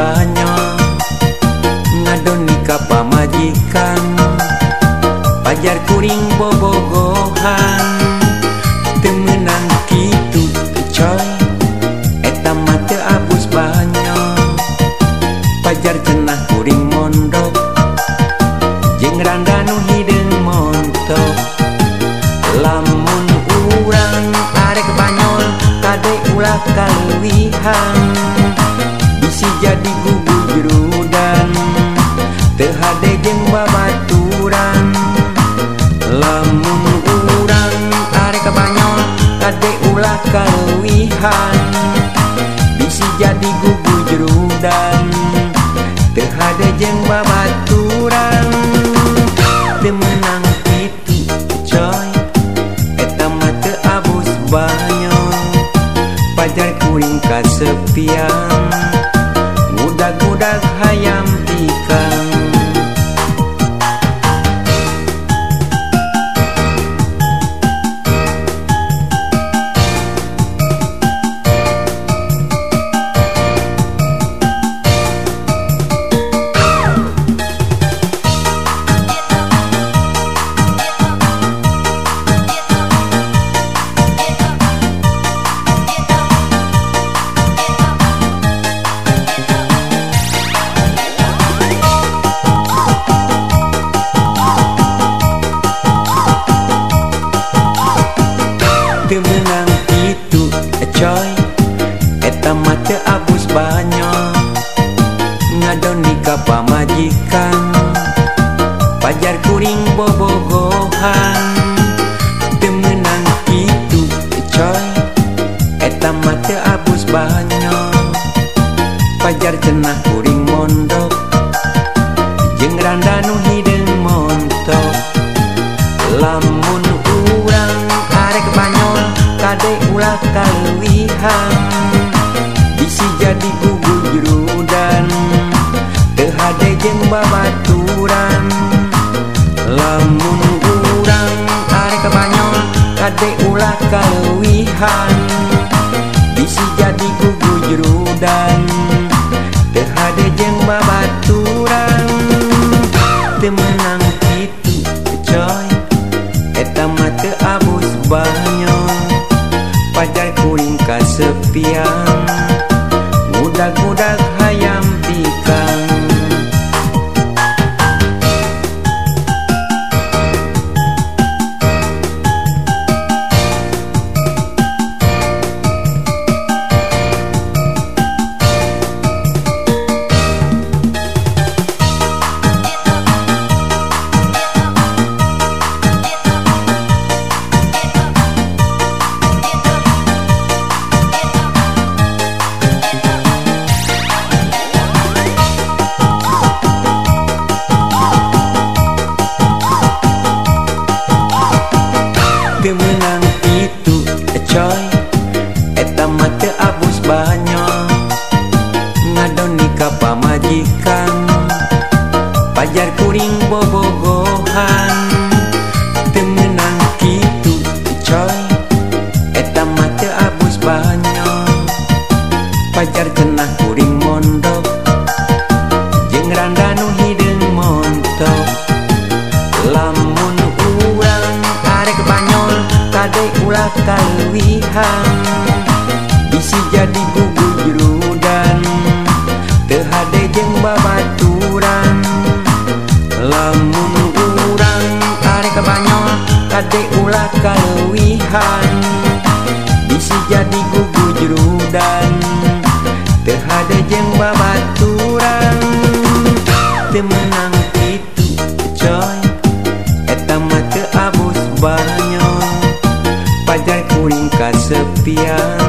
banyak ngadoni ka pamajikan. Pajar kuring bobogohan temenang kitu coy. Eta mate abus banyak pajar cenah kuring mondok jeng randanu hideung montok. Lamun urang arek banyol kade ulah kaluwihan. Jadi gugu jerudan Tehade jeng babaturan Lamun urang arek banyol Kade ulah kaluihan Bisi jadi gugu jerudan Tehade jeng babaturan. Temenang itu coy Eta mata abus banyak. Pajar kuring kasepian orang itu eh, coy eta mata abus banyak ngadon nikah pamajikan pajar kuring bobogohan. Temenang itu eh, coy eta mata abus banyak pajar cenah kuring mondok jeng randanu hidup. Kade ulah kaluihan. Bisi jadi gugu jerudan. Tehade jeng babaturan. Lamun urang arek banyol Kade ulah kaluihan. Bisi jadi gugu jerudan kesepian mudah-mudah Hajar kuring bobogohan. Temenang gitu coy. Eta mata abus banyak Pajar jenah kuring mondok. Jeng randanu hidung montok Lamun uang tarik banyol Tade ulah kaluihan Isi jadi gugur Bisi jadi gugu jerudan Tehade jeng babaturan. Temenang itu coy. Eta mata abus banyak. Pajar kuring kasepian